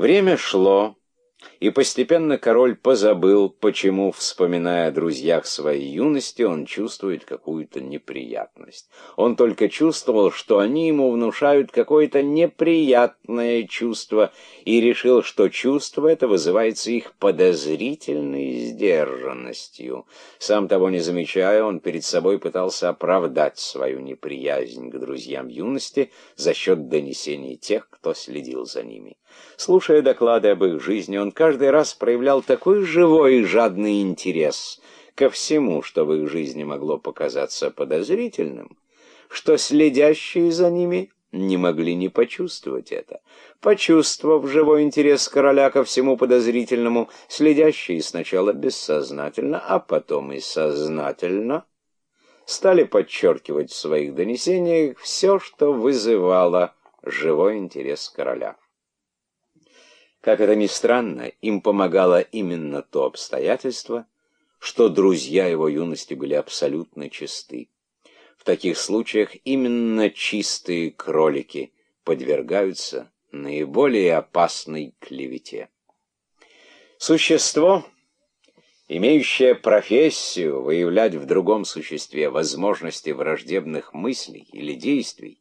Время шло, и постепенно король позабыл, почему, вспоминая о друзьях своей юности, он чувствует какую-то неприятность. Он только чувствовал, что они ему внушают какое-то неприятное чувство, и решил, что чувство это вызывается их подозрительной сдержанностью. Сам того не замечая, он перед собой пытался оправдать свою неприязнь к друзьям юности за счет донесений тех, кто следил за ними. Слушая доклады об их жизни, он каждый раз проявлял такой живой и жадный интерес ко всему, что в их жизни могло показаться подозрительным, что следящие за ними не могли не почувствовать это. Почувствовав живой интерес короля ко всему подозрительному, следящие сначала бессознательно, а потом и сознательно стали подчеркивать в своих донесениях все, что вызывало живой интерес короля. Как это ни странно, им помогало именно то обстоятельство, что друзья его юности были абсолютно чисты. В таких случаях именно чистые кролики подвергаются наиболее опасной клевете. Существо, имеющее профессию выявлять в другом существе возможности враждебных мыслей или действий,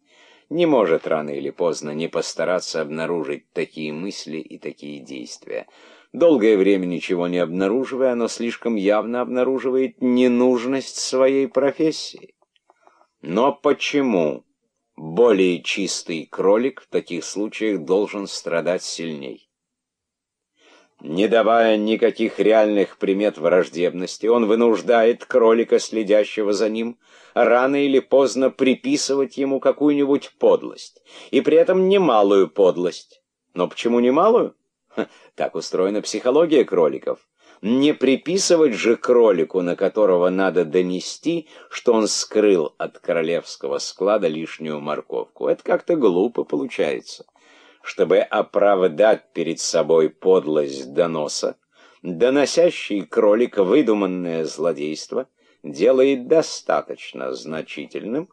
не может рано или поздно не постараться обнаружить такие мысли и такие действия. Долгое время ничего не обнаруживая, оно слишком явно обнаруживает ненужность своей профессии. Но почему более чистый кролик в таких случаях должен страдать сильней? Не давая никаких реальных примет враждебности, он вынуждает кролика, следящего за ним, рано или поздно приписывать ему какую-нибудь подлость, и при этом немалую подлость. Но почему немалую? Ха, так устроена психология кроликов. Не приписывать же кролику, на которого надо донести, что он скрыл от королевского склада лишнюю морковку. Это как-то глупо получается чтобы оправдать перед собой подлость доноса, доносящий кролик выдуманное злодейство делает достаточно значительным,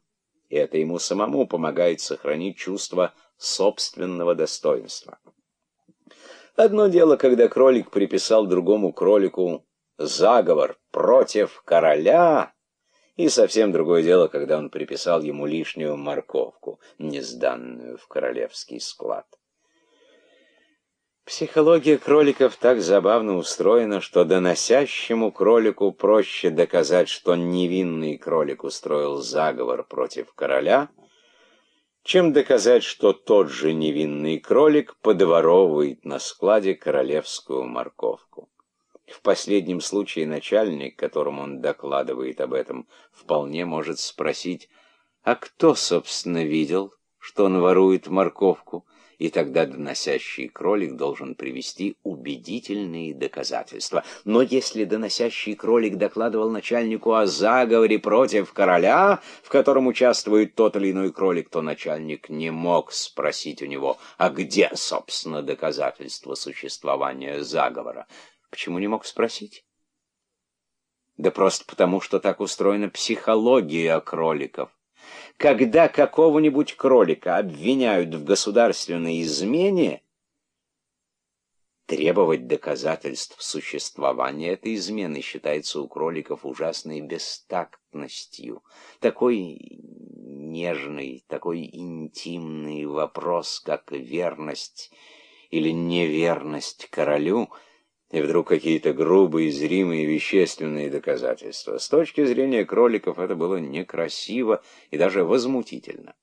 и это ему самому помогает сохранить чувство собственного достоинства. Одно дело, когда кролик приписал другому кролику заговор против короля, и совсем другое дело, когда он приписал ему лишнюю морковку, не сданную в королевский склад. Психология кроликов так забавно устроена, что доносящему кролику проще доказать, что невинный кролик устроил заговор против короля, чем доказать, что тот же невинный кролик подворовывает на складе королевскую морковку. В последнем случае начальник, которому он докладывает об этом, вполне может спросить, а кто, собственно, видел, что он ворует морковку? и тогда доносящий кролик должен привести убедительные доказательства. Но если доносящий кролик докладывал начальнику о заговоре против короля, в котором участвует тот или иной кролик, то начальник не мог спросить у него, а где, собственно, доказательства существования заговора. Почему не мог спросить? Да просто потому, что так устроена психология кроликов. Когда какого-нибудь кролика обвиняют в государственной измене, требовать доказательств существования этой измены считается у кроликов ужасной бестактностью. Такой нежный, такой интимный вопрос, как верность или неверность королю — и вдруг какие-то грубые, зримые, вещественные доказательства. С точки зрения кроликов это было некрасиво и даже возмутительно.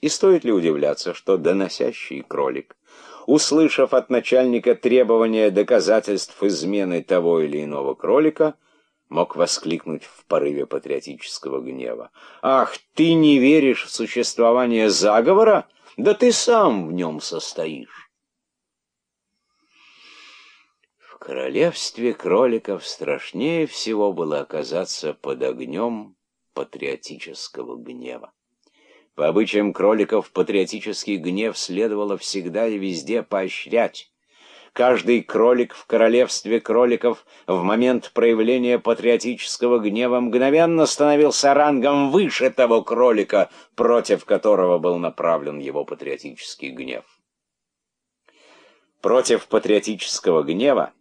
И стоит ли удивляться, что доносящий кролик, услышав от начальника требования доказательств измены того или иного кролика, мог воскликнуть в порыве патриотического гнева. «Ах, ты не веришь в существование заговора? Да ты сам в нем состоишь!» Королевстве кроликов страшнее всего было оказаться под огнем патриотического гнева. По обычаям кроликов патриотический гнев следовало всегда и везде поощрять. Каждый кролик в королевстве кроликов в момент проявления патриотического гнева мгновенно становился рангом выше того кролика, против которого был направлен его патриотический гнев. Против патриотического гнева